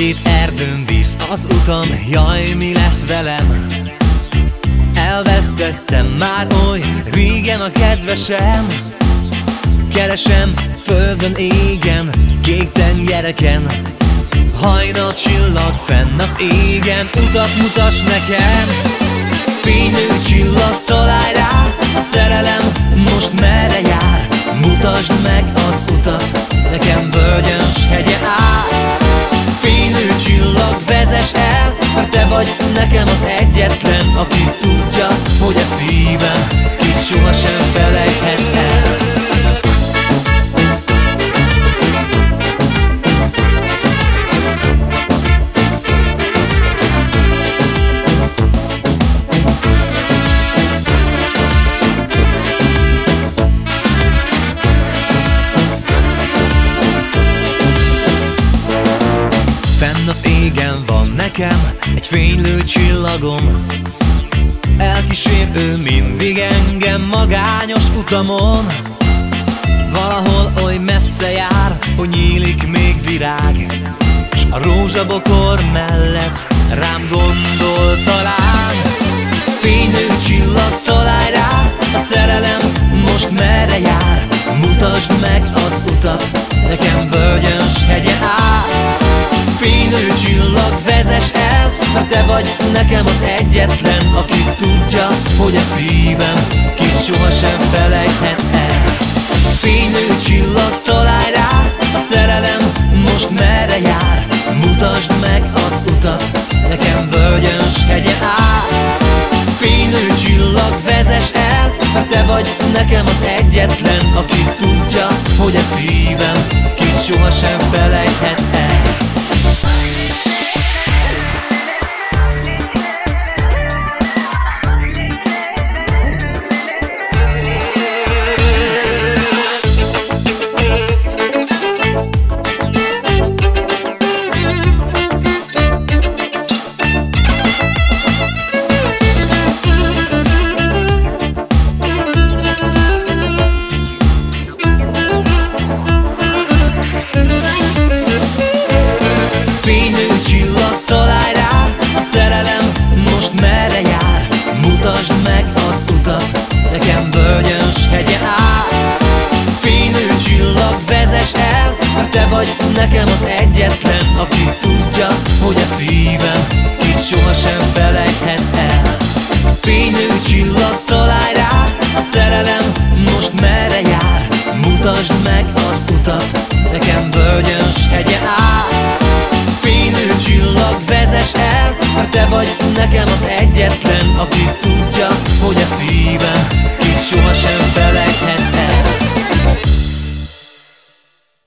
sötét erdőn visz az utam, jaj, mi lesz velem? Elvesztettem már oly régen a kedvesem. Keresem földön égen, kék tengereken Hajnal csillag fenn az égen, utat mutas nekem. Fénylő csillag találj rá, a szerelem most te vagy nekem az egyetlen Aki tudja, hogy a szívem kit sohasem felejthet el. Az égen nekem egy fénylő csillagom. Elkísér ő mindig engem magányos utamon. Valahol oly messze jár, hogy nyílik még virág. S a rózsabokor mellett rám gondol talán. Fénylő csillag találj rá, a szerelem most merre jár. Mutasd meg az utat, nekem völgyön s hegyen át Fénylő csillag vezes el Mert te vagy nekem az egyetlen Aki tudja, hogy a szívem Kit sohasem felejthet el. Fénylő csillag találj rá A szerelem most merre jár. Mutasd meg az utat Nekem völgyön s hegyen át. Fénylő csillag vezes el Mert te vagy nekem az egyetlen Aki tudja, hogy a szívem Kit sohasem felejthet nekem az egyetlen Aki tudja, hogy a szívem itt sohasem felejthet el Fénylő csillag találj rá, a szerelem most merre jár? Mutasd meg az utat, nekem völgyön s hegyen át Fénylő csillag vezes el Mert te vagy nekem az egyetlen Aki tudja, hogy a szívem Kit sohasem felejthet